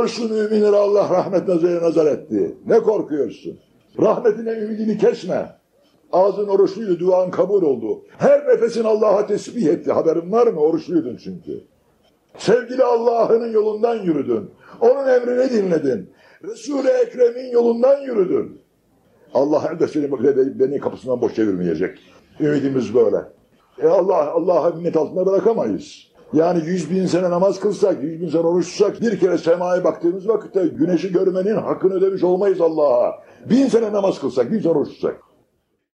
Oruçlu müminlere Allah rahmet nazarı nazar etti. Ne korkuyorsun? Rahmetine ümidini kesme. Ağzın oruçluydu, duan kabul oldu. Her nefesin Allah'a tesbih etti. Haberin var mı? Oruçluydun çünkü. Sevgili Allah'ın yolundan yürüdün. Onun emrini dinledin. Resul-i Ekrem'in yolundan yürüdün. Allah da seni beni kapısından boş çevirmeyecek. Ümidimiz böyle. E Allah Allah'a minnet altında bırakamayız. Yani yüz bin sene namaz kılsak, yüz bin sene oruç tutsak, bir kere semaya baktığımız vakitte güneşi görmenin hakkını ödemiş olmayız Allah'a. Bin sene namaz kılsak, bin sene oruç tutsak.